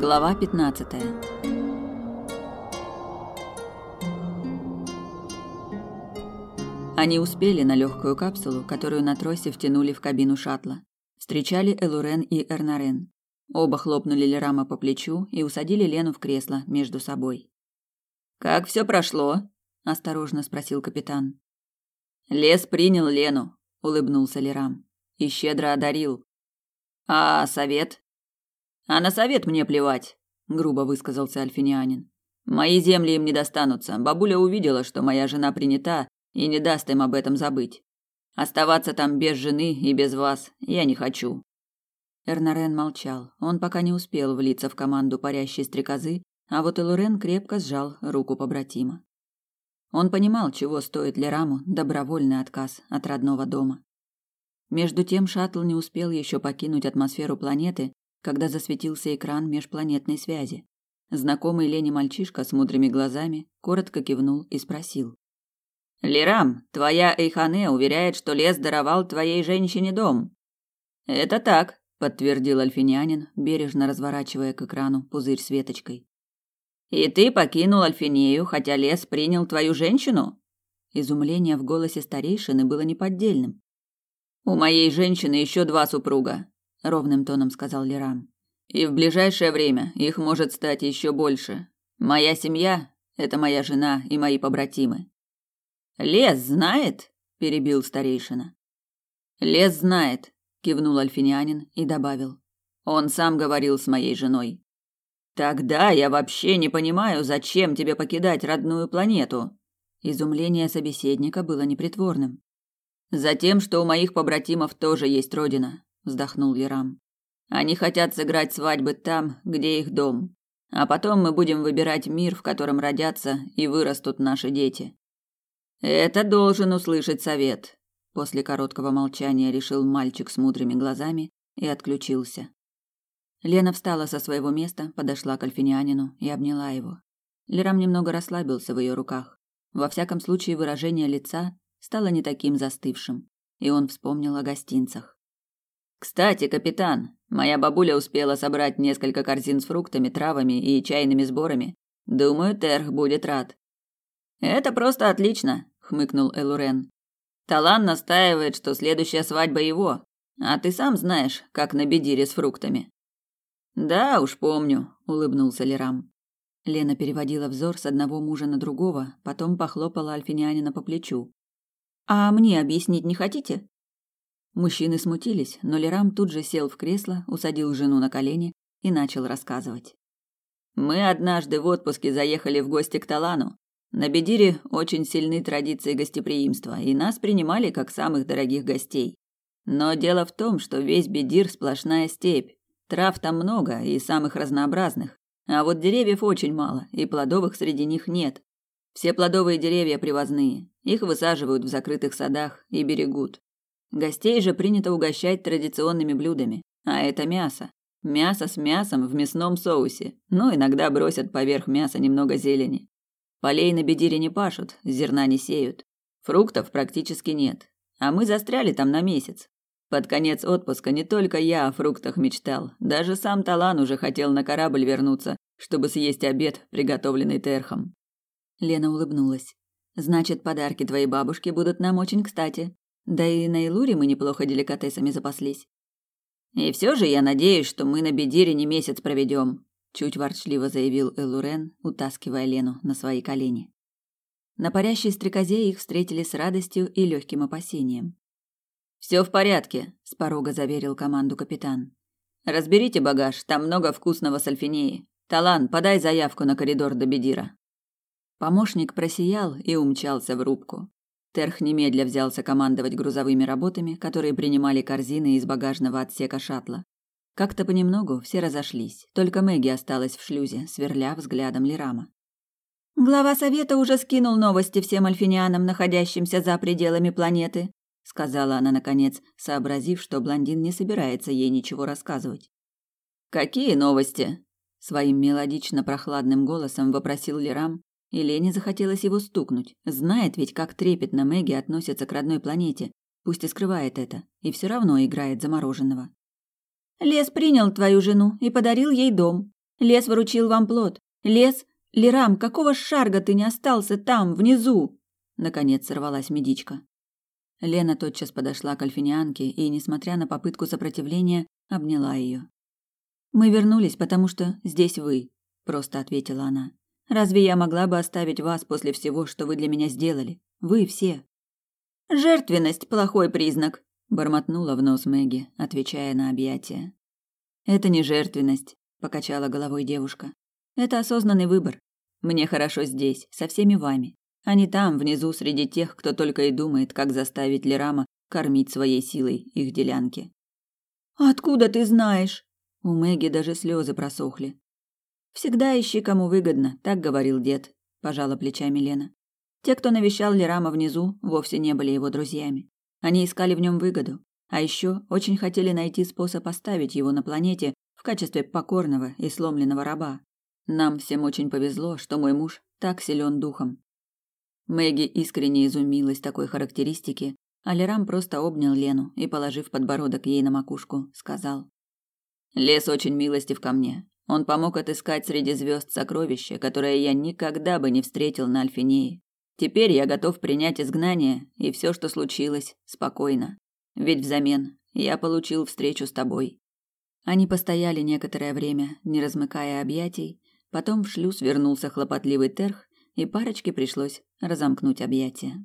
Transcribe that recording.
Глава 15. Они успели на легкую капсулу, которую на тросе втянули в кабину шаттла. Встречали Элурен и Эрнарен. Оба хлопнули Лерама по плечу и усадили Лену в кресло между собой. «Как все прошло?» – осторожно спросил капитан. «Лес принял Лену», – улыбнулся Лерам. «И щедро одарил. А совет?» «А на совет мне плевать», – грубо высказался альфинянин. «Мои земли им не достанутся. Бабуля увидела, что моя жена принята, и не даст им об этом забыть. Оставаться там без жены и без вас я не хочу. Эрнарен молчал. Он пока не успел влиться в команду парящей стрекозы, а вот Элурен крепко сжал руку побратима. Он понимал, чего стоит Лераму добровольный отказ от родного дома. Между тем шаттл не успел еще покинуть атмосферу планеты, когда засветился экран межпланетной связи. Знакомый Лене мальчишка с мудрыми глазами коротко кивнул и спросил: Лирам, твоя Эйхане уверяет, что лес даровал твоей женщине дом. Это так, подтвердил альфинянин, бережно разворачивая к экрану пузырь с веточкой. И ты покинул Альфинею, хотя лес принял твою женщину? Изумление в голосе старейшины было неподдельным. У моей женщины еще два супруга, ровным тоном сказал Лирам. И в ближайшее время их может стать еще больше. Моя семья это моя жена и мои побратимы. Лес знает? перебил старейшина. Лес знает, кивнул альфинянин и добавил. Он сам говорил с моей женой. Тогда я вообще не понимаю, зачем тебе покидать родную планету. Изумление собеседника было непритворным. Затем, что у моих побратимов тоже есть родина, вздохнул Лерам. Они хотят сыграть свадьбы там, где их дом. А потом мы будем выбирать мир, в котором родятся и вырастут наши дети. Это должен услышать совет. После короткого молчания решил мальчик с мудрыми глазами и отключился. Лена встала со своего места, подошла к альфинянину и обняла его. Лерам немного расслабился в ее руках. Во всяком случае, выражение лица стало не таким застывшим, и он вспомнил о гостинцах. Кстати, капитан, моя бабуля успела собрать несколько корзин с фруктами, травами и чайными сборами. Думаю, Терх будет рад. Это просто отлично, хмыкнул Элурен. Талан настаивает, что следующая свадьба его, а ты сам знаешь, как на бедире с фруктами. Да уж помню, улыбнулся Лерам. Лена переводила взор с одного мужа на другого, потом похлопала альфинянина по плечу. А мне объяснить не хотите? Мужчины смутились, но Лерам тут же сел в кресло, усадил жену на колени и начал рассказывать. Мы однажды в отпуске заехали в гости к Талану. На Бедире очень сильны традиции гостеприимства, и нас принимали как самых дорогих гостей. Но дело в том, что весь Бедир сплошная степь. Трав там много и самых разнообразных, а вот деревьев очень мало, и плодовых среди них нет. Все плодовые деревья привозные. Их высаживают в закрытых садах и берегут. Гостей же принято угощать традиционными блюдами, а это мясо. Мясо с мясом в мясном соусе, но иногда бросят поверх мяса немного зелени. Полей на бедире не пашут, зерна не сеют. Фруктов практически нет. А мы застряли там на месяц. Под конец отпуска не только я о фруктах мечтал, даже сам Талан уже хотел на корабль вернуться, чтобы съесть обед, приготовленный Терхом. Лена улыбнулась. Значит, подарки твоей бабушки будут нам очень кстати. Да и на Илуре мы неплохо деликатесами запаслись. И все же я надеюсь, что мы на Бедире не месяц проведем, чуть ворчливо заявил Элурен, утаскивая Лену на свои колени. На парящей стрекозе их встретили с радостью и легким опасением. Все в порядке, с порога заверил команду капитан. Разберите багаж, там много вкусного сальфинеи. Талан, подай заявку на коридор до Бедира. Помощник просиял и умчался в рубку. Терх немедля взялся командовать грузовыми работами, которые принимали корзины из багажного отсека шаттла. Как-то понемногу все разошлись, только Мэгги осталась в шлюзе, сверля взглядом Лирама. «Глава совета уже скинул новости всем альфинианам, находящимся за пределами планеты», сказала она наконец, сообразив, что блондин не собирается ей ничего рассказывать. «Какие новости?» своим мелодично прохладным голосом вопросил Лирам, и Лене захотелось его стукнуть. Знает ведь, как трепетно Мэгги относится к родной планете, пусть и скрывает это, и все равно играет замороженного. Лес принял твою жену и подарил ей дом. Лес выручил вам плод. Лес... Лерам, какого шарга ты не остался там, внизу?» Наконец сорвалась медичка. Лена тотчас подошла к альфинианке и, несмотря на попытку сопротивления, обняла ее. «Мы вернулись, потому что здесь вы», – просто ответила она. «Разве я могла бы оставить вас после всего, что вы для меня сделали? Вы все». «Жертвенность – плохой признак», – бормотнула в нос Мэгги, отвечая на объятия. «Это не жертвенность», – покачала головой девушка. «Это осознанный выбор. Мне хорошо здесь, со всеми вами а не там, внизу, среди тех, кто только и думает, как заставить Лерама кормить своей силой их делянки. «Откуда ты знаешь?» У Мэгги даже слезы просохли. «Всегда ищи, кому выгодно», — так говорил дед, — пожала плечами Лена. Те, кто навещал Лерама внизу, вовсе не были его друзьями. Они искали в нем выгоду, а еще очень хотели найти способ оставить его на планете в качестве покорного и сломленного раба. Нам всем очень повезло, что мой муж так силен духом. Мэгги искренне изумилась такой характеристике, а Лерам просто обнял Лену и, положив подбородок ей на макушку, сказал. «Лес очень милостив ко мне. Он помог отыскать среди звезд сокровище, которое я никогда бы не встретил на Альфинее. Теперь я готов принять изгнание и все, что случилось, спокойно. Ведь взамен я получил встречу с тобой». Они постояли некоторое время, не размыкая объятий, потом в шлюз вернулся хлопотливый Терх, и парочке пришлось разомкнуть объятия.